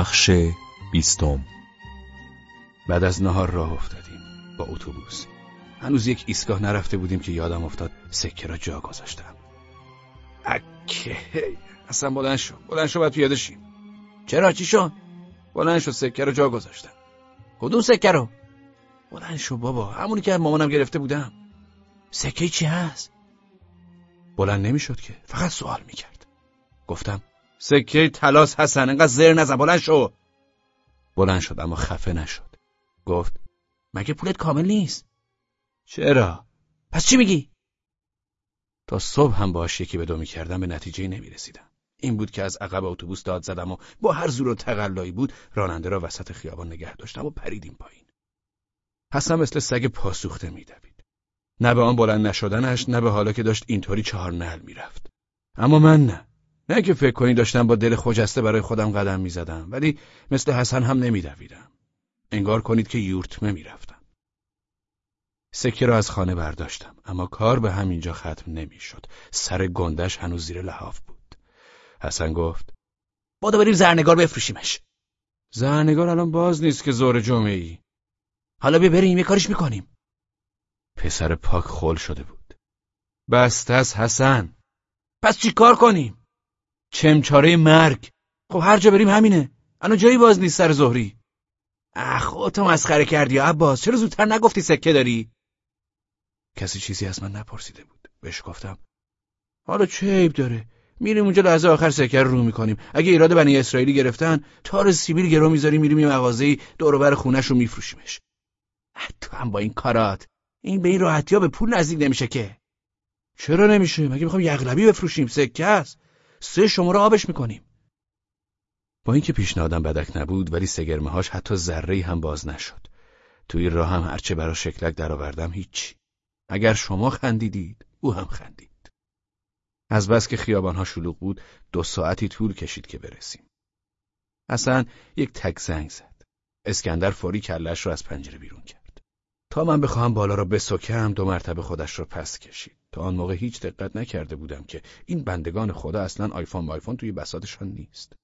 بخش بیستم. بعد از نهار راه افتادیم با اتوبوس. هنوز یک ایستگاه نرفته بودیم که یادم افتاد سکه را جا گذاشتم. اکه اصلا بلند شو بلند شو باید پیاده شیم. چرا چی شد؟ بلند شو سکه رو جا گذاشتم. کدوم سکه رو؟ بلند شو بابا همونی که مامانم گرفته بودم. سکه چی هست؟ بلند نمی‌شد که فقط سوال می‌کرد. گفتم سکه تلاس حسن انقدر زر نزن بلند شو. بلند شد اما خفه نشد. گفت مگه پولت کامل نیست؟ چرا؟ پس چی میگی؟ تا صبح هم باش یکی به دو می‌کردم به نتیجه نمی‌رسیدم. این بود که از عقب اتوبوس داد زدم و با هر زور و تقلایی بود راننده را وسط خیابان نگه داشتم و پریدیم پایین. حسن مثل سگ پاسوخته میدوید. نه به آن بلند نشدنش نه به حالا که داشت اینطوری چهار نل می‌رفت. اما من نه. نه که فکر کنی داشتم با دل خجسته برای خودم قدم می‌زدم ولی مثل حسن هم نمیدویدم. انگار کنید که یورتمه می‌رفتم. سکه را از خانه برداشتم اما کار به همینجا ختم نمی‌شد. سر گندش هنوز زیر لحاف بود. حسن گفت بادا بریم زرنگار بفروشیمش. زرنگار الان باز نیست که زور جمعه ای حالا بیا بریم یه کارش می‌کنیم. پسر پاک خول شده بود. بسته از حسن. پس چی کار کنیم؟ چمچاره مرگ. خب هر جا بریم همینه. الان جایی باز نیست سر ظهری اخ تو مسخره کردی عباس. چرا زودتر نگفتی سکه داری؟ کسی چیزی از من نپرسیده بود. بهش گفتم حالا چه عیب داره؟ میریم اونجا لحظه آخر سکر رو می‌کنیم. اگه ایراد بنی اسرائیلی گرفتن تار سیبیل گرو می‌ذاریم میریم یه مغازه‌ای دور بر خونش رو میفروشیمش تو هم با این کارات. این به این راحتی به پول نزدیک نمیشه که. چرا نمیشه؟ مگه می‌خوام یغلبی بفروشیم؟ سکه است. سه شماره آبش می‌کنیم. با اینکه پیشنهادم بدک نبود ولی سگرمه هاش حتی ذره هم باز نشد. توی راه هم هرچه برا شکلک درآوردم هیچی. اگر شما خندیدید او هم خندید. از بس که خیابانها شلوغ بود دو ساعتی طول کشید که برسیم. اصلا یک تک زنگ زد. اسکندر فوری کلش رو از پنجره بیرون کرد. تا من بخواهم بالا را بسکم دو مرتبه خودش را پس کشید. تا آن موقع هیچ دقت نکرده بودم که این بندگان خدا اصلا آیفون آیفون توی بساتشان نیست.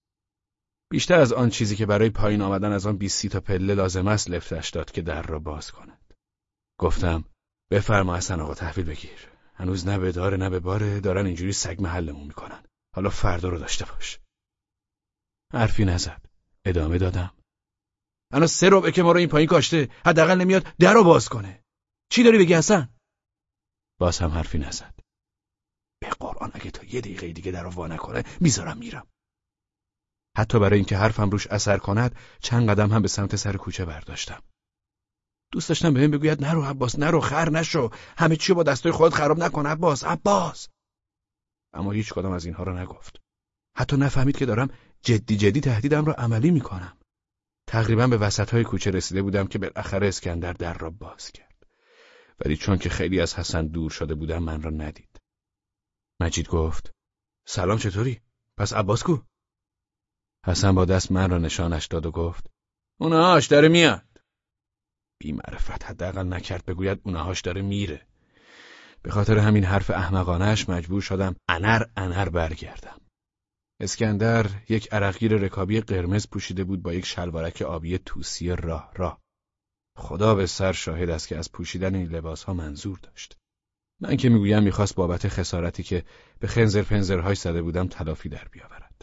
بیشتر از آن چیزی که برای پایین آمدن از آن بیستی تا پله لازم است لفتش داد که در را باز کند. گفتم بفرما حسن آقا تحویل بگیر. هنوز نه به داره نه به باره دارن اینجوری سگ محلمون می‌کنن. حالا فردا رو داشته باش. حرفی نزد. ادامه دادم. انا سه ربعه که ما رو این پایین کاشته حداقل نمیاد در رو باز کنه. چی داری بگی حسن؟ باز هم حرفی نزد. به قرآن اگه تا یه دقیقه دیگه در رو وا نکنه می‌ذارم میرم. حتی برای اینکه حرفم روش اثر کند چند قدم هم به سمت سر کوچه برداشتم. دوست داشتم بهم بگوید نرو عباس نرو خر نشو. همه چی با دستای خودت خراب نکن عباس عباس. اما هیچ کدام از اینها را نگفت. حتی نفهمید که دارم جدی جدی تهدیدم را عملی می‌کنم. تقریبا به وسط های کوچه رسیده بودم که بالاخره اسکندر در را باز کرد. ولی چون که خیلی از حسن دور شده بودم من را ندید. مجید گفت سلام چطوری؟ پس عباس کو؟ حسن با دست من را نشانش داد و گفت اونهاش داره میاد. بی معرفت حداقل نکرد بگوید اونهاش داره میره. به خاطر همین حرف احمقانش مجبور شدم انر انر برگردم. اسکندر یک عرقگیر رکابی قرمز پوشیده بود با یک شلوارک آبی توسی راه راه. خدا به سر شاهد است که از پوشیدن این لباس ها منظور داشت. من که می‌گویم می‌خواست بابت خسارتی که به خنزر پنزرهای زده بودم تلافی در بیاورد.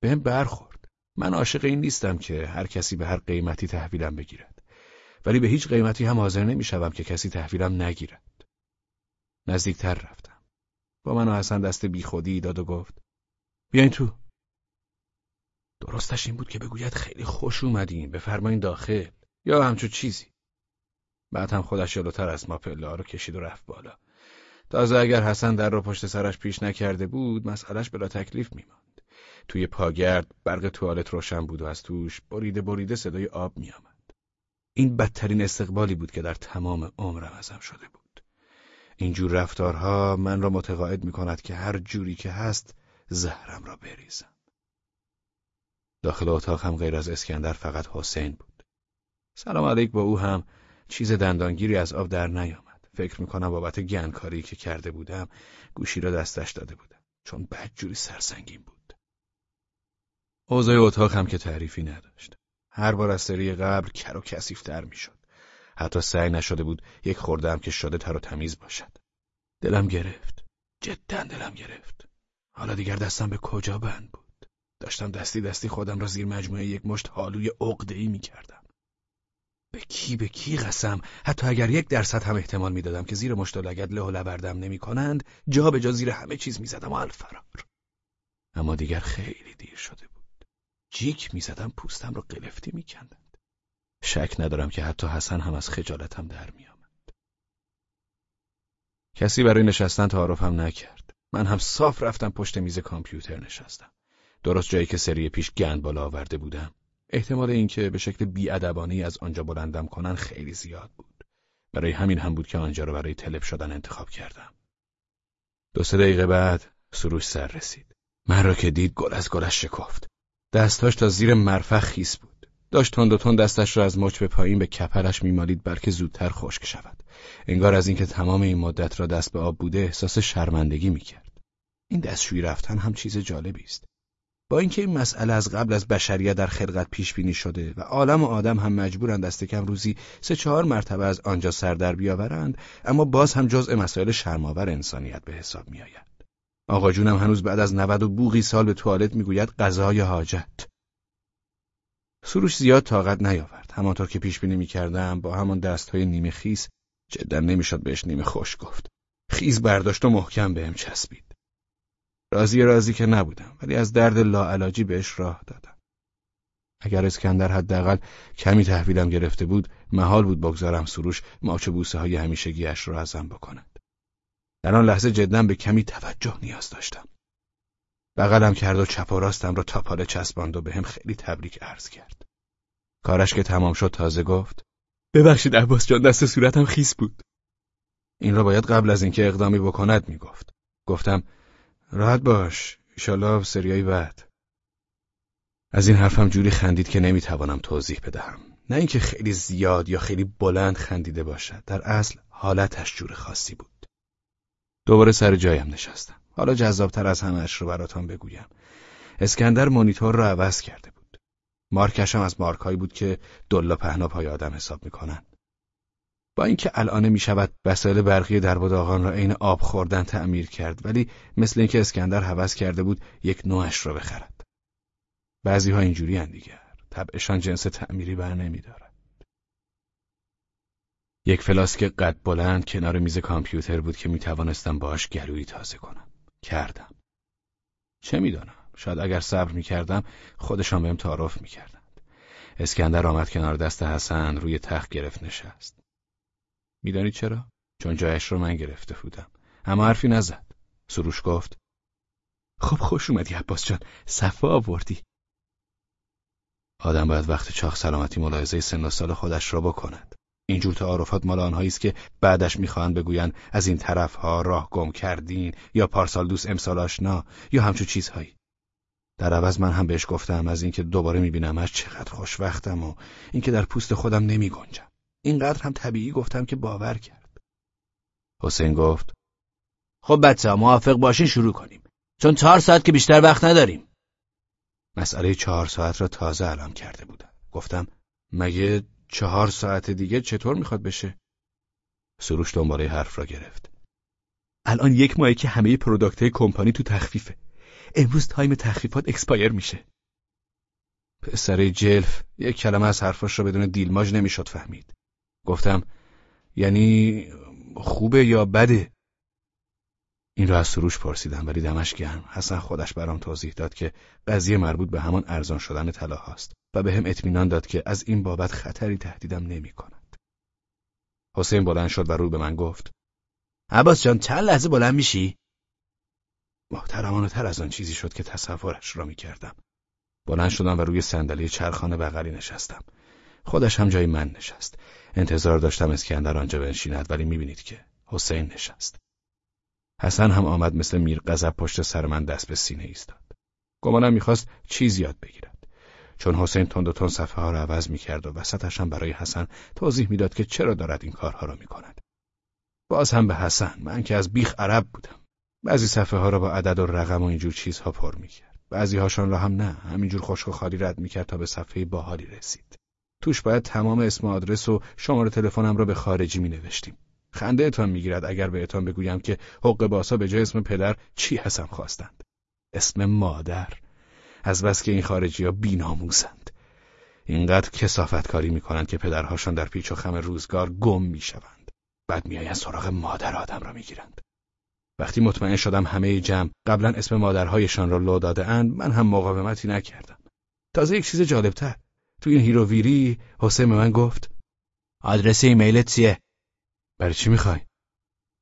بهم برخورد. من عاشق این نیستم که هر کسی به هر قیمتی تحویلم بگیرد. ولی به هیچ قیمتی هم حاضر نمی‌شوم که کسی تحویلم نگیرد. نزدیکتر رفتم. با من و حسن دست بیخودی داد و گفت بیاین تو. درستش این بود که بگوید خیلی خوش اومدین. بفرمایین داخل. یا همچون چیزی. بعد هم خودش جلوتر از ما پله رو کشید و رفت بالا. تازه اگر حسن در رو پشت سرش پیش نکرده بود مسئلش بلا تکلیف میمان توی پاگرد برق توالت روشن بود و از توش بریده بریده صدای آب میآمد. این بدترین استقبالی بود که در تمام عمرم ازم شده بود. اینجور رفتارها من را متقاعد می کند که هر جوری که هست زهرم را بریزم. داخل اتاق هم غیر از اسکندر فقط حسین بود. سلام علیک با او هم چیز دندانگیری از آب در نیامد. فکر می‌کنم بابت گنکاری که کرده بودم گوشی را دستش داده بودم چون بدجوری سرسنگین بود. اوضاع اتاق هم که تعریفی نداشت. هر بار از سری قبل کر و کسیفتر می‌شد. حتی سعی نشده بود یک خوردم که شده تر و تمیز باشد. دلم گرفت. جدا دلم گرفت. حالا دیگر دستم به کجا بند بود. داشتم دستی دستی خودم را زیر مجموعه یک مشت حالوی عقده‌ای می‌کردم. به کی به کی قسم؟ حتی اگر یک درصد هم احتمال می‌دادم که زیر مشت و لگد له و لبردم نمی کنند جا به جا زیر همه چیز می‌زدم و الفرار. اما دیگر خیلی دیر شده بود. جیک می‌زدم پوستم را قلفتی میکندند. شک ندارم که حتی حسن هم از خجالتم در میآمد. کسی برای نشستن تعارفم نکرد. من هم صاف رفتم پشت میز کامپیوتر نشستم درست جایی که سری پیش گند بالا آورده بودم احتمال اینکه به شکل بیادبانه از آنجا بلندم کنن خیلی زیاد بود. برای همین هم بود که آنجا رو برای تلپ شدن انتخاب کردم. دو سه دقیقه بعد سروش سر رسید. من را که دید گل از گلش شکفت. دستاش تا زیر مرفخ خیس بود. داشت تند و تند دستش را از مچ به پایین به کپرش میمالید بلکه زودتر خشک شود. انگار از اینکه تمام این مدت را دست به آب بوده احساس شرمندگی می‌کرد. این دستشویی رفتن هم چیز جالبی است. با اینکه این مسئله از قبل از بشریت در خلقت پیش بینی شده و عالم و آدم هم مجبورند دست کم روزی سه چهار مرتبه از آنجا سر در بیاورند اما باز هم جزء مسائل شرماور انسانیت به حساب می آید. آقا جونم هنوز بعد از نود و بوغی سال به توالت می‌گوید غذای حاجت. سروش زیاد طاقت نیاورد. همانطور که پیش بینی می‌کردم با همان دستهای نیمه خیس جدا نمی‌شد بهش نیمه خوش گفت. خیز برداشت و محکم بهم چسبید. راضی راضی که نبودم ولی از درد لاعلاجی بهش راه دادم. اگر اسکندر حداقل کمی تحویلم گرفته بود محال بود بگذارم سروش ماچ بوسه های همیشگیش را ازم بکند. در آن لحظه جدا به کمی توجه نیاز داشتم. بغلم کرد و چپ و راستم را تاپاله چسباند و به هم خیلی تبریک عرض کرد. کارش که تمام شد تازه گفت ببخشید عباس جان دست صورتم خیس بود. این را باید قبل از اینکه اقدامی بکند می‌گفت. گفتم راحت باش. ایشالا سریای بعد. از این حرفم جوری خندید که نمی‌توانم توضیح بدهم. نه اینکه خیلی زیاد یا خیلی بلند خندیده باشد. در اصل حالتش جور خاصی بود. دوباره سر جایم نشستم. حالا جذابتر از همهاش رو براتان بگویم. اسکندر مانیتور را عوض کرده بود. مارکشم از مارکهایی بود که دلا پهنا پای آدم حساب می‌کنن. با اینکه الان می شود وسایل برقی در را عین آب خوردن تعمیر کرد ولی مثل اینکه اسکندر حوض کرده بود یک نوعش را بخرد. بعضی ها اینجوری دیگر. طبعشان جنس تعمیری بر نمی دارد. یک فلاسک قد بلند کنار میز کامپیوتر بود که می توانستم باش گلویی تازه کنم. کردم. چه می‌دانم؟ شاید اگر صبر می کردم خودشان بهم تعارف می کردند. اسکندر آمد کنار دست حسن روی تخت گرفت نشست. میدانی چرا؟ چون جایش رو من گرفته بودم. اما حرفی نزد. سروش گفت خب خوش اومدی عباس جان. صفا آوردی. آدم باید وقت چاخ سلامتی ملاحظه سن و سال خودش را بکند. اینجور تعارفات مال آنهایی است که بعدش می‌خواهند بگویند از این طرفها راه گم کردین یا پارسال دوست امسال آشنا یا همچون چیزهایی. در عوض من هم بهش گفتم از اینکه دوباره میبینمش چقدر خوشوقتم و اینکه در پوست خودم نمی گنجم. اینقدر هم طبیعی گفتم که باور کرد. حسین گفت خب بچه موافق باشین شروع کنیم. چون چهار ساعت که بیشتر وقت نداریم. مسئله چهار ساعت را تازه اعلام کرده بودم. گفتم مگه چهار ساعت دیگه چطور می‌خواد بشه؟ سروش دنباله حرف را گرفت. الان یک ماهی که همه product کمپانی تو تخفیفه. امروز time تخفیفات expire میشه. پسر جلف یک کلمه از حرفاش را بدون دیلماج نمی‌شد فهمید. گفتم یعنی خوبه یا بده این را از سروش پرسیدم ولی دمش گرم حسن خودش برام توضیح داد که قضیه مربوط به همان ارزان شدن طلا هاست و بهم اطمینان داد که از این بابت خطری تهدیدم نمی کند. حسین بلند شد و رو به من گفت عباس جان چند لحظه بلند میشی؟ محترمانه تر از آن چیزی شد که تصورش را می کردم. بلند شدم و روی صندلی چرخانه بغلی نشستم. خودش هم جای من نشست. انتظار داشتم اسکندر آنجا بنشیند ولی می‌بینید که حسین نشست. حسن هم آمد مثل میر غضب پشت سر من دست به سینه ایستاد. گمانم می‌خواست چیز یاد بگیرد. چون حسین تند و تند صفحه ها را عوض می‌کرد و وسطش هم برای حسن توضیح می‌داد که چرا دارد این کارها را می‌کند. باز هم به حسن من که از بیخ عرب بودم. بعضی صفحه ها را با عدد و رقم و اینجور چیزها پر می‌کرد. بعضی هاشان را هم نه همینجور خشک و خالی رد می‌کرد تا به صفحه باحالی رسید توش باید تمام اسم آدرس و شماره تلفنم را به خارجی می نوشتیم خنده اتان می‌گیرد اگر بهتان بگویم که حق باسا به جای اسم پدر چی هستم خواستند. اسم مادر. از بس که این خارجی ها بیناموزند اینقدر کثافت کاری می‌کنند که پدرهاشان در پیچ و خم روزگار گم می‌شوند. بعد میآیند سراغ مادر آدم را می‌گیرند. وقتی مطمئن شدم همه جمع قبلا اسم مادرهایشان را لو داده اند من هم مقاومتی نکردم. تازه یک چیز جالبتر. تو این هیروویری حسین به من گفت آدرس ایمیلت چیه؟ برای چی می‌خوای؟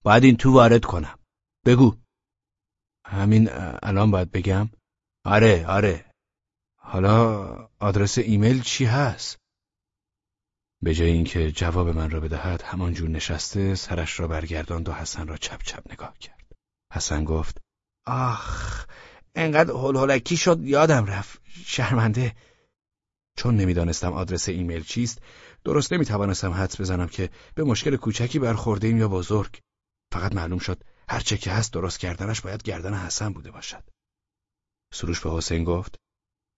باید این تو وارد کنم. بگو. همین الان باید بگم؟ آره آره. حالا آدرس ایمیل چی هست؟ به جای اینکه جواب من را بدهد همانجور نشسته سرش را برگرداند و حسن را چپ چپ نگاه کرد. حسن گفت آخ انقدر هلهلکی شد یادم رفت. شرمنده. چون نمی‌دانستم آدرس ایمیل چیست درست نمی‌توانستم حدس بزنم که به مشکل کوچکی برخورده یا بزرگ. فقط معلوم شد هرچه که هست درست کردنش باید گردن حسن بوده باشد. سروش به حسین گفت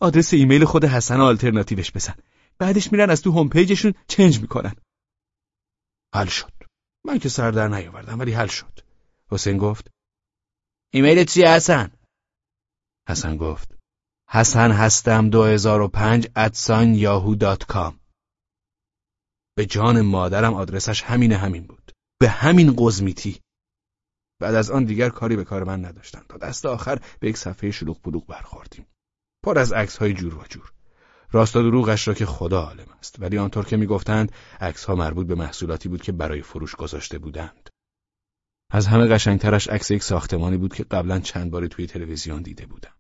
آدرس ایمیل خود حسن آلترناتیوش بزن. بعدش میرن از تو home page شون change می‌کنن. حل شد. من که سر در نیاوردم ولی حل شد. حسین گفت ایمیل چیه حسن؟ حسن گفت حسن هستم 2005 at sign Yahoo com به جان مادرم آدرسش همین همین بود. به همین قزمیتی. بعد از آن دیگر کاری به کار من نداشتند تا دست آخر به یک صفحه شلوغ پلوغ برخوردیم. پر از عکس های جور و جور. راستا دروغش را که خدا عالم است. ولی آنطور که می‌گفتند عکس ها مربوط به محصولاتی بود که برای فروش گذاشته بودند. از همه قشنگترش عکس یک ساختمانی بود که قبلا چند باری توی تلویزیون دیده بودم.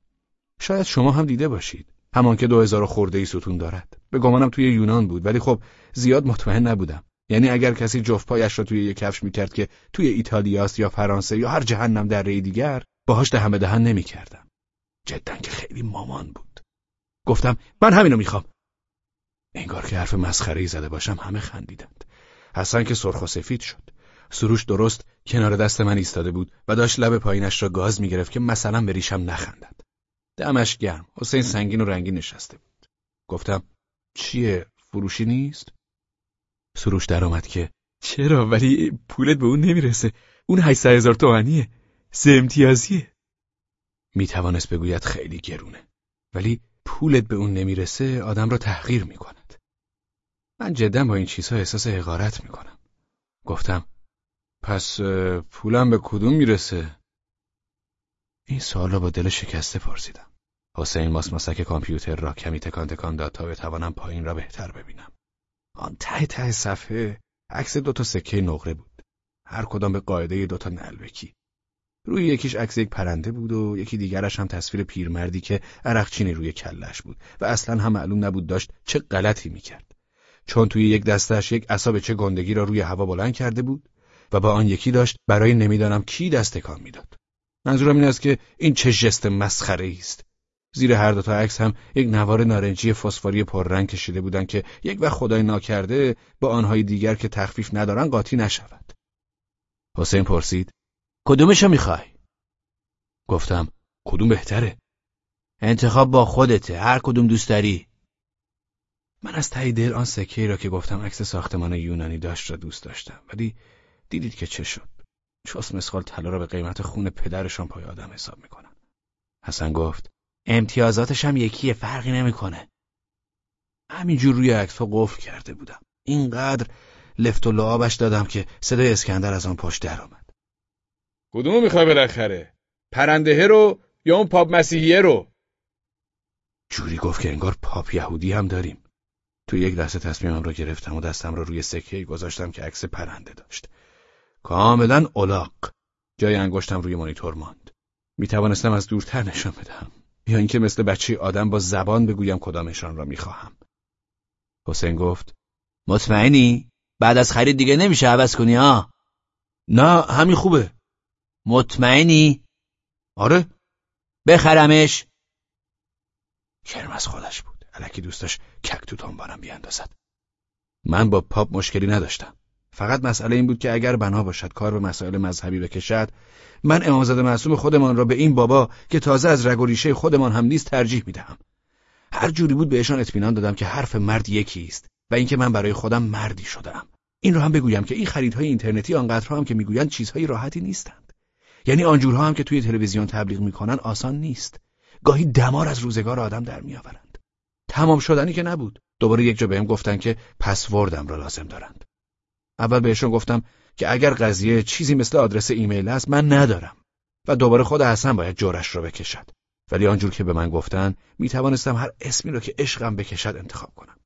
شاید شما هم دیده باشید. همان که دو هزار خورده ای ستون دارد. به گمانم توی یونان بود ولی خب زیاد مطمئن نبودم. یعنی اگر کسی جفت پایش را توی یک کفش می‌کرد که توی ایتالیاست یا فرانسه یا هر جهنم در دیگر باهاش دهن به دهن نمی‌کردم. جدا که خیلی مامان بود. گفتم من همینو می‌خوام. انگار که حرف مسخره زده باشم همه خندیدند. حسن که سرخ و سفید شد. سروش درست کنار دست من ایستاده بود و داشت لب پایینش را گاز می‌گرفت که مثلا به ریشم نخندد. دمش گرم. حسین سنگین و رنگین نشسته بود. گفتم چیه؟ فروشی نیست؟ سروش درآمد که چرا؟ ولی پولت به اون نمی‌رسه. اون 800 هزار تومنیه سه امتیازیه. می‌توانست بگوید خیلی گرونه. ولی پولت به اون نمی‌رسه آدم را تحقیر می‌کند. من جدا با این چیزها احساس حقارت می‌کنم. گفتم پس پولم به کدوم می‌رسه؟ این سوال را با دل شکسته پرسیدم. حسین ماسماسک کامپیوتر را کمی تکان تکان داد تا بتوانم پایین را بهتر ببینم. آن ته ته صفحه عکس دو تا سکه نقره بود. هر کدام به قاعده دو تا نلبکی روی یکیش عکس یک پرنده بود و یکی دیگرش هم تصویر پیرمردی که عرقچینی روی کلش بود و اصلا هم معلوم نبود داشت چه غلطی می‌کرد. چون توی یک دستش یک عصا چه گندگی را روی هوا بلند کرده بود و با آن یکی داشت برای نمی‌دانم کی دست تکان می‌داد. منظورم این است که این چه ژست مسخره است. زیر هر دو تا عکس هم یک نوار نارنجی فسفوری پررنگ کشیده بودند که یک وقت خدای ناکرده با آنهای دیگر که تخفیف ندارن قاطی نشود. حسین پرسید کدومشو می‌خوای؟ گفتم کدوم بهتره؟ انتخاب با خودته هر کدوم دوست داری؟ من از ته دل آن سکه را که گفتم عکس ساختمان یونانی داشت را دوست داشتم ولی دیدید که چه شد. چوس مسخال طلا را به قیمت خون پدرشان پای آدم حساب می‌کنن حسن گفت امتیازاتش هم یکیه فرقی نمی‌کنه. همینجور روی عکس قفل کرده بودم. اینقدر لفت و لعابش دادم که صدای اسکندر از آن پشت درآمد کدومو می‌خوای بالاخره؟ پرنده رو یا اون پاپ مسیحیه رو؟ جوری گفت که انگار پاپ یهودی هم داریم. تو یک دسته تصمیمم رو گرفتم و دستم رو روی سکه گذاشتم که عکس پرنده داشت. کاملا اولاق. جای انگشتم روی مانیتور ماند. می توانستم از دورتر نشان بدهم یا اینکه مثل بچه آدم با زبان بگویم کدامشان را می‌خواهم. حسین گفت مطمئنی؟ بعد از خرید دیگه نمیشه عوض کنی ها نه همین خوبه. مطمئنی؟ آره. بخرمش. کرم از خودش بود. الکی دوستش کک تو تنبانم بیاندازد. من با پاپ مشکلی نداشتم. فقط مسئله این بود که اگر بنا باشد کار به مسائل مذهبی بکشد من امامزاده معصوم خودمان را به این بابا که تازه از رگ و ریشه خودمان هم نیست ترجیح می‌دهم. هر جوری بود بهشان اطمینان دادم که حرف مرد یکی است و اینکه من برای خودم مردی شدم این را هم بگویم که این خریدهای اینترنتی آنقدرها هم که می‌گویند چیزهای راحتی نیستند. یعنی آنجورها هم که توی تلویزیون تبلیغ می‌کنن آسان نیست. گاهی دمار از روزگار آدم در میآورند. تمام شدنی که نبود. دوباره یک جا بهم گفتن که پسوردم را لازم دارند. اول بهشون گفتم که اگر قضیه چیزی مثل آدرس ایمیل است من ندارم. و دوباره خود حسن باید جورش را بکشد. ولی آنجور که به من گفتن می توانستم هر اسمی را که عشقم بکشد انتخاب کنم.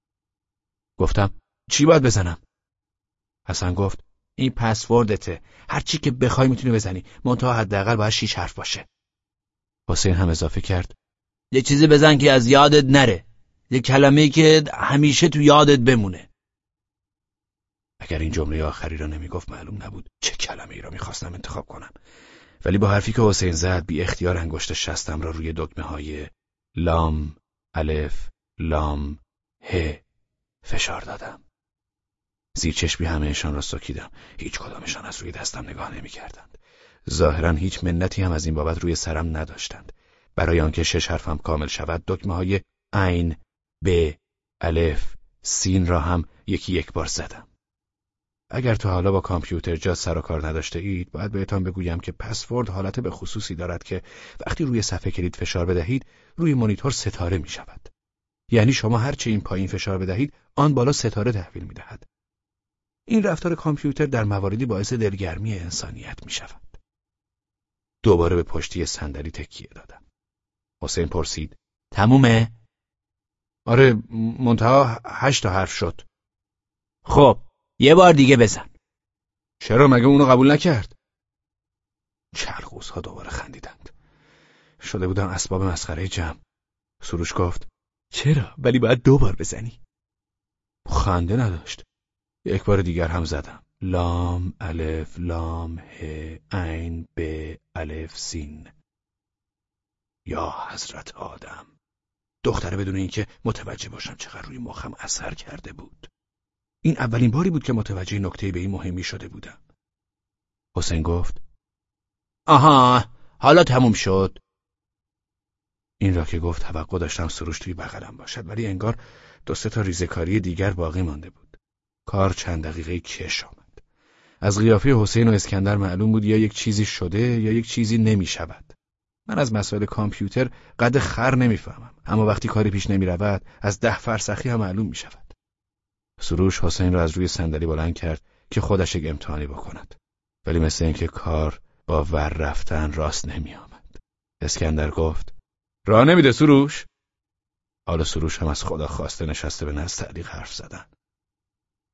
گفتم چی باید بزنم؟ حسن گفت این پسوردته. هر چی که بخوای می‌تونی بزنی. منتها حداقل باید شیش حرف باشه. حسین هم اضافه کرد یه چیزی بزن که از یادت نره. یه کلمه که همیشه تو یادت بمونه. اگر این جمله آخری را نمی‌گفت معلوم نبود چه کلمه ای را می‌خواستم انتخاب کنم. ولی با حرفی که حسین زد بی اختیار انگشت شستم را روی دکمه های لام الف لام ه فشار دادم. زیر چشمی همهشان را سکیدم. هیچ کدامشان از روی دستم نگاه نمی‌کردند. ظاهرا هیچ منتی هم از این بابت روی سرم نداشتند. برای آنکه شش حرفم کامل شود دکمه های عین ب الف سین را هم یکی یک بار زدم. اگر تا حالا با کامپیوتر جا سر و کار نداشته اید باید بهتان بگویم که پسورد حالت به خصوصی دارد که وقتی روی صفحه کلید فشار بدهید روی مانیتور ستاره می شود. یعنی شما هرچه این پایین فشار بدهید آن بالا ستاره تحویل می دهد. این رفتار کامپیوتر در مواردی باعث دلگرمی انسانیت می شود. دوباره به پشتی صندلی تکیه دادم. حسین پرسید تمومه؟ آره منتها هشت تا حرف شد. خب یه بار دیگه بزن چرا مگه اونو قبول نکرد؟ ها دوباره خندیدند. شده بودم اسباب مسخره جمع. سروش گفت چرا؟ ولی باید دو بار بزنی. خنده نداشت. یک بار دیگر هم زدم. لام الف لام ه عین ب الف سین. یا حضرت آدم. دختره بدون اینکه متوجه باشم چقدر روی مخم اثر کرده بود. این اولین باری بود که متوجه نکته به این مهمی شده بودم. حسین گفت آها حالا تموم شد. این را که گفت توقع داشتم سروش توی بغلم باشد ولی انگار دو سه تا ریزکاری دیگر باقی مانده بود. کار چند دقیقه کش آمد. از قیافه حسین و اسکندر معلوم بود یا یک چیزی شده یا یک چیزی نمی شود. من از مسائل کامپیوتر قد خر نمی‌فهمم اما وقتی کاری پیش نمی رود از ده فرسخی هم معلوم می شود. سروش حسین را از روی صندلی بلند کرد که خودش یک امتحانی بکند. ولی مثل اینکه کار با ور رفتن راست نمی آمد. اسکندر گفت راه نمیده سروش؟ حالا سروش هم از خدا خواسته نشسته به نزد تعلیق حرف زدن.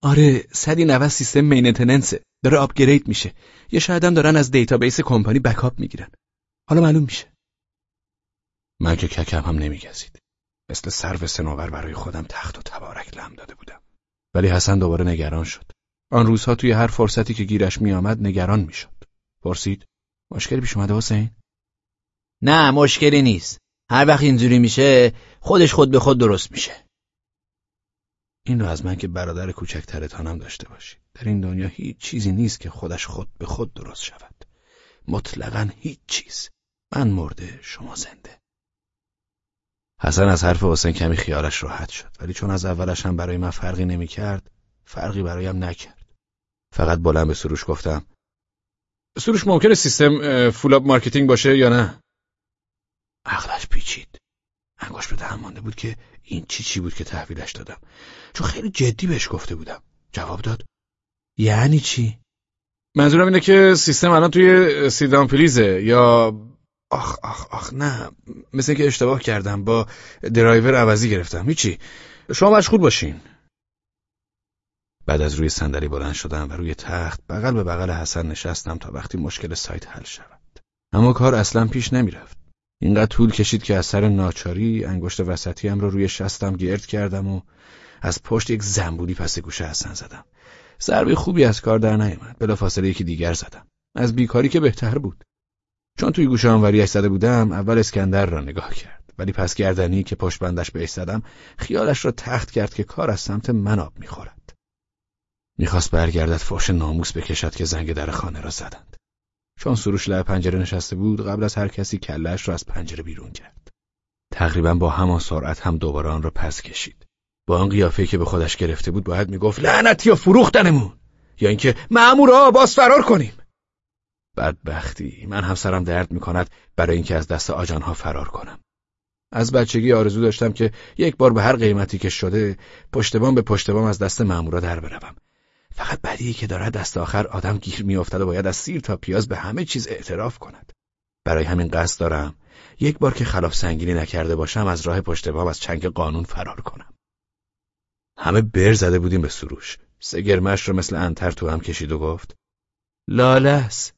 آره 190 سیستم مینتننسه داره آپگرید میشه یه شاید هم دارن از database کمپانی backup می‌گیرن حالا معلوم میشه من که ککم هم نمیگزید مثل سرو صنوبر برای خودم تخت و تبارک لم داده بودم ولی حسن دوباره نگران شد. آن روزها توی هر فرصتی که گیرش میآمد نگران می‌شد. پرسید: مشکلی پیش اومده حسین؟ نه مشکلی نیست. هر وقت اینجوری میشه خودش خود به خود درست میشه. این رو از من که برادر کوچکترتانم داشته باشید. در این دنیا هیچ چیزی نیست که خودش خود به خود درست شود. مطلقا هیچ چیز. من مرده شما زنده. حسن از حرف حسین کمی خیالش راحت شد. ولی چون از اولش هم برای من فرقی نمی‌کرد فرقی برایم نکرد. فقط بلند به سروش گفتم سروش ممکنه سیستم follow up marketing باشه یا نه؟ عقلش پیچید. انگشت به دهن مانده بود که این چی چی بود که تحویلش دادم. چون خیلی جدی بهش گفته بودم. جواب داد یعنی چی؟ منظورم اینه که سیستم الان توی سیدان پلیزه یا آخ آخ آخ نه. مثل که اشتباه کردم با درایور عوضی گرفتم. هیچی. شما مشغول باشین. بعد از روی صندلی بلند شدم و روی تخت بغل به بغل حسن نشستم تا وقتی مشکل سایت حل شود. اما کار اصلا پیش نمی‌رفت. اینقدر طول کشید که از سر ناچاری انگشت وسطیم رو روی شستم گرد کردم و از پشت یک زنبولی پس گوش حسن زدم. ضربه خوبی از کار در نیامد. بلافاصله یکی دیگر زدم. از بیکاری که بهتر بود. چون توی گوشه آنوریش زده بودم اول اسکندر را نگاه کرد ولی پس گردنی که پشت بندش بهش زدم خیالش را تخت کرد که کار از سمت من آب می‌خورد می‌خواست برگردد فاش ناموس بکشد که زنگ در خانه را زدند. چون سروش لب پنجره نشسته بود قبل از هر کسی کلش را از پنجره بیرون کرد. تقریبا با همان سرعت هم دوباره آن را پس کشید. با آن قیافه که به خودش گرفته بود باید می‌گفت لعنتی یا فروختنمون یا اینکه مأمورا باز فرار کنیم. بدبختی. من هم سرم درد می‌کند برای اینکه از دست آجانها فرار کنم. از بچگی آرزو داشتم که یک بار به هر قیمتی که شده پشتبان به پشتبان از دست مامورا در بروم. فقط بدی که دارد دست آخر آدم گیر میافتد و باید از سیر تا پیاز به همه چیز اعتراف کند. برای همین قصد دارم یک بار که خلاف سنگینی نکرده باشم از راه پشتبام از چنگ قانون فرار کنم. همه بر زده بودیم به سروش. سگرمش رو مثل انتر تو هم کشید و گفت لالس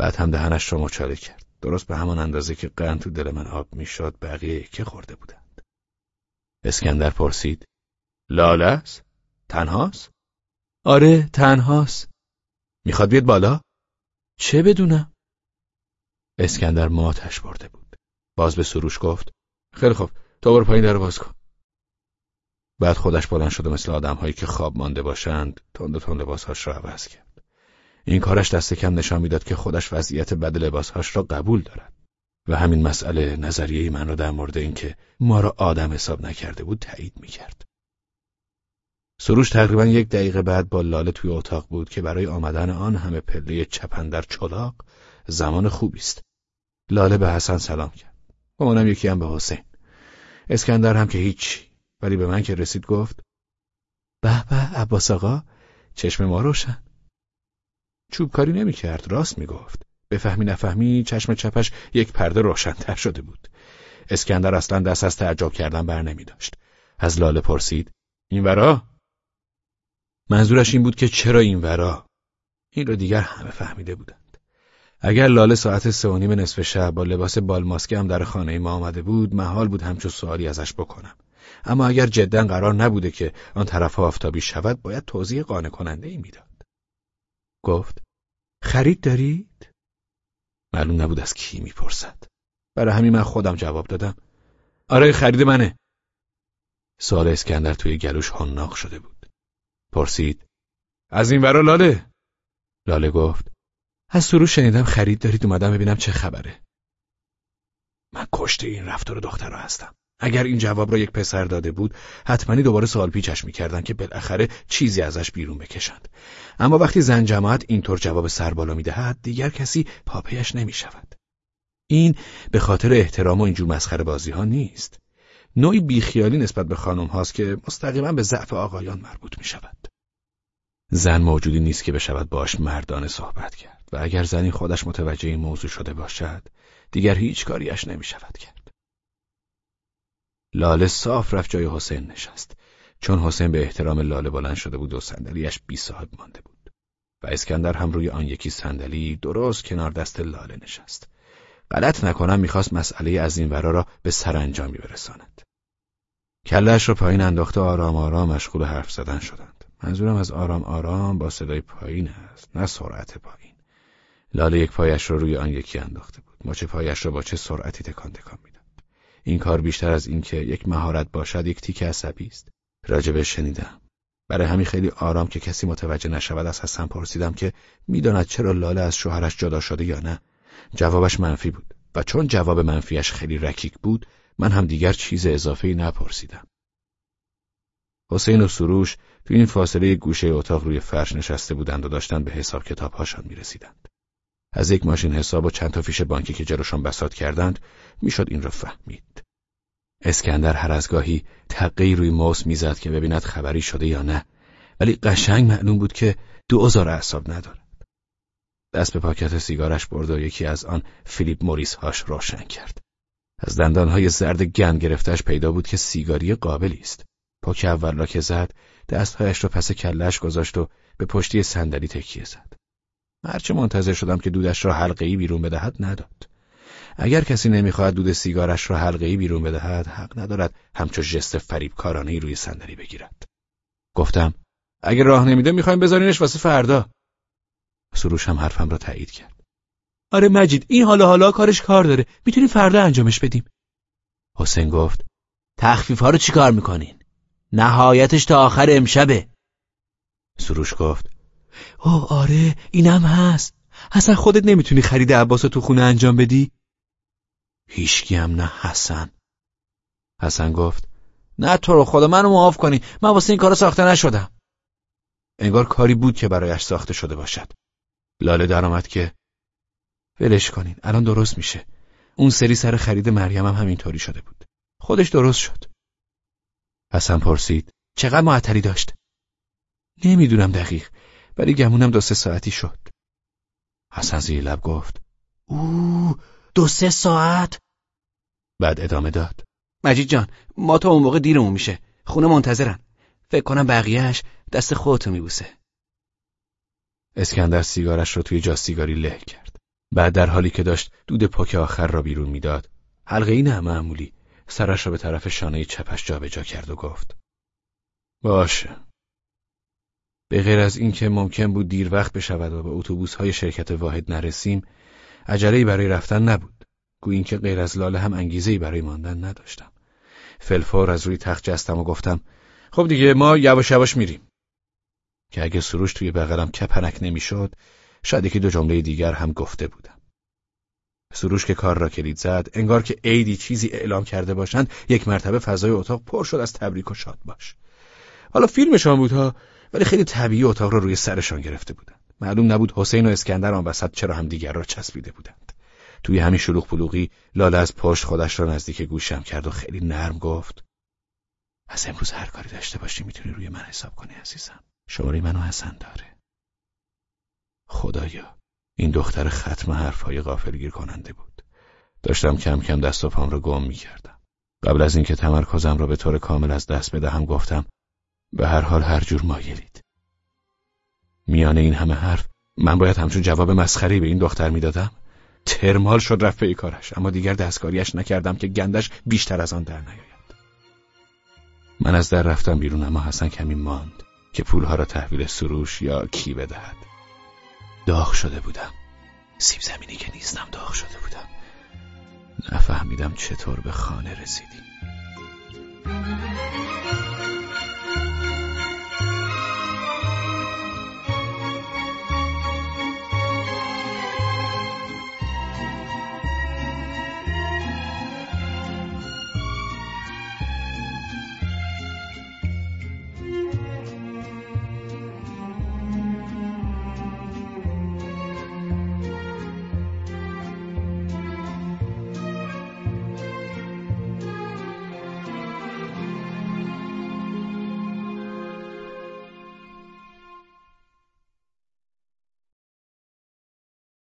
بعد هم دهنش را مچاله کرد. درست به همان اندازه که قند تو دل من آب می‌شد بقیه که خورده بودند. اسکندر پرسید لاله است؟ تنهاست؟ آره تنهاست. می‌خواد بیاد بالا؟ چه بدونم؟ اسکندر ماتش برده بود. باز به سروش گفت خیلی خوب تو برو پایین در باز کن. بعد خودش بلند شد و مثل آدمهایی که خواب مانده باشند تند تند لباسهاش را عوض کرد. این کارش دست کم نشان می‌داد که خودش وضعیت بد لباسهاش را قبول دارد و همین مسئله نظریه من را در مورد اینکه ما را آدم حساب نکرده بود تایید می‌کرد. سروش تقریبا یک دقیقه بعد با لاله توی اتاق بود که برای آمدن آن همه پله چپندر چلاق زمان خوبی است. لاله به حسن سلام کرد. و منم یکی هم به حسین. اسکندر هم که هیچ ولی به من که رسید گفت به به عباس آقا چشم ما روشن. چوبکاری نمی‌کرد راست می‌گفت. بفهمی نفهمی چشم چپش یک پرده روشنتر شده بود. اسکندر اصلا دست از تعجب کردن بر نمی داشت از لاله پرسید این ورا؟ منظورش این بود که چرا این ورا؟ این رو دیگر همه فهمیده بودند. اگر لاله ساعت سه و نیم نصف شب با لباس بالماسکه هم در خانه ما آمده بود محال بود همچو سوالی ازش بکنم. اما اگر جدا قرار نبوده که آن طرف آفتابی شود باید توضیح قانع کننده ای می‌داد. گفت خرید دارید؟ معلوم نبود از کی می‌پرسد. برای همین من خودم جواب دادم. آره خرید منه. سوال اسکندر توی گلوش حناق شده بود. پرسید از این ورا لاله؟ لاله گفت از سرو شنیدم خرید دارید اومدم ببینم چه خبره. من کشته این رفتار دخترها هستم. اگر این جواب را یک پسر داده بود حتما دوباره سوال پیچش می‌کردن که بالاخره چیزی ازش بیرون بکشند اما وقتی زن جماعت اینطور جواب سربالا می‌دهد دیگر کسی پاپیش نمی‌شود این به خاطر احترام و اینجور مسخره بازی ها نیست نوعی بیخیالی نسبت به خانم هاست که مستقیما به ضعف آقایان مربوط می شود. زن موجودی نیست که بشود باش مردانه صحبت کرد و اگر زنی خودش متوجه این موضوع شده باشد دیگر هیچ کاریش نمی شود کرد. لاله صاف رفت جای حسین نشست. چون حسین به احترام لاله بلند شده بود و صندلیاش بی صاحب مانده بود. و اسکندر هم روی آن یکی صندلی درست کنار دست لاله نشست. غلط نکنم می‌خواست مسئله از این ورا را به سرانجامی برساند. کلش را پایین انداخته آرام آرام مشغول حرف زدن شدند. منظورم از آرام آرام با صدای پایین است نه سرعت پایین. لاله یک پایش را روی آن یکی انداخته بود. مچ پایش را با چه سرعتی تکان تکان این کار بیشتر از اینکه یک مهارت باشد یک تیک عصبی است. راجبش شنیدم. برای همین خیلی آرام که کسی متوجه نشود از حسن پرسیدم که می‌داند چرا لاله از شوهرش جدا شده یا نه. جوابش منفی بود و چون جواب منفیش خیلی رکیک بود من هم دیگر چیز اضافه نپرسیدم. حسین و سروش تو این فاصله گوشه اتاق روی فرش نشسته بودند و داشتند به حساب کتابهاشان می‌رسیدند. از یک ماشین حساب و چند تا فیش بانکی که جلوشان بسات کردند می‌شد این را فهمید. اسکندر هر از گاهی تقی روی موس می‌زد که ببیند خبری شده یا نه ولی قشنگ معلوم بود که دوزار اعصاب ندارد. دست به پاکت سیگارش برد و یکی از آن فیلیپ موریس هاش روشن کرد. از دندانهای زرد گند گرفتش پیدا بود که سیگاری قابلی است. پاک اول را که زد دستهایش را پس کلش گذاشت و به پشتی صندلی تکیه زد. هرچه منتظر شدم که دودش را حلقه‌ای بیرون بدهد نداد. اگر کسی نمی‌خواهد دود سیگارش را حلقه‌ای بیرون بدهد حق ندارد همچو ژست فریبکارانه روی صندلی بگیرد. گفتم اگر راه نمیده می‌خوایم بذارینش واسه فردا. سروش هم حرفم را تایید کرد. آره مجید این حالا حالا کارش کار داره می‌تونیم فردا انجامش بدیم. حسین گفت تخفیف ها رو چیکار می‌کنین؟ نهایتش تا آخر امشبه. سروش گفت اوه آره اینم هست حسن خودت نمی‌تونی خرید عباس تو خونه انجام بدی؟ هیچکی هم نه حسن. حسن گفت نه تو رو خدا منو معاف کنی. من واسه این کارا ساخته نشدم. انگار کاری بود که برایش ساخته شده باشد. لاله درآمد که ولش کنین الان درست میشه. اون سری سر خرید مریم هم همینطوری شده بود. خودش درست شد. حسن پرسید چقدر معطلی داشت؟ نمی‌دونم دقیق ولی گمونم دو سه ساعتی شد. حسن زیر لب گفت او دو سه ساعت. بعد ادامه داد. مجید جان ما تا اون موقع دیرمون میشه. خونه منتظرن. فکر کنم بقیهش دست خودتو میبوسه. اسکندر سیگارش رو توی جا سیگاری له کرد. بعد در حالی که داشت دود پاک آخر را بیرون می‌داد حلقه ای نه معمولی. سرش را به طرف شانه چپش جابجا کرد و گفت باشه. به غیر از اینکه ممکن بود دیر وقت بشود و به اتوبوس های شرکت واحد نرسیم عجله‌ای برای رفتن نبود. گویا اینکه غیر از لاله هم انگیزه‌ای برای ماندن نداشتم. فلفور از روی تخت جستم و گفتم خب دیگه ما یواش یواش میریم. که اگه سروش توی بغلم کپنک نمی‌شد شاید که دو جمله دیگر هم گفته بودم. سروش که کار را کلید زد انگار که عیدی چیزی اعلام کرده باشند یک مرتبه فضای اتاق پر شد از تبریک و شاد باش. حالا فیلمشان بود ها ولی خیلی طبیعی اتاق را روی سرشان گرفته بودند معلوم نبود حسین و اسکندر آن وسط چرا هم دیگر را چسبیده بودند. توی همین شلوغ پلوغی لاله از پشت خودش را نزدیک گوشم کرد و خیلی نرم گفت از امروز هر کاری داشته باشی می‌تونی روی من حساب کنی عزیزم. شماره منو حسن داره. خدایا این دختر ختم حرفهای غافلگیر کننده بود. داشتم کم کم دست و پام را گم می‌کردم. قبل از اینکه تمرکزم را به طور کامل از دست بدهم گفتم به هر حال هر جور مایلید. میان این همه حرف من باید همچون جواب مسخری به این دختر می‌دادم؟ ترمال شد رفت به کارش اما دیگر دستکاریش نکردم که گندش بیشتر از آن در نیاید. من از در رفتم بیرون اما حسن کمی ماند که پولها را تحویل سروش یا کی بدهد. داغ شده بودم. سیب زمینی که نیستم داغ شده بودم. نفهمیدم چطور به خانه رسیدیم.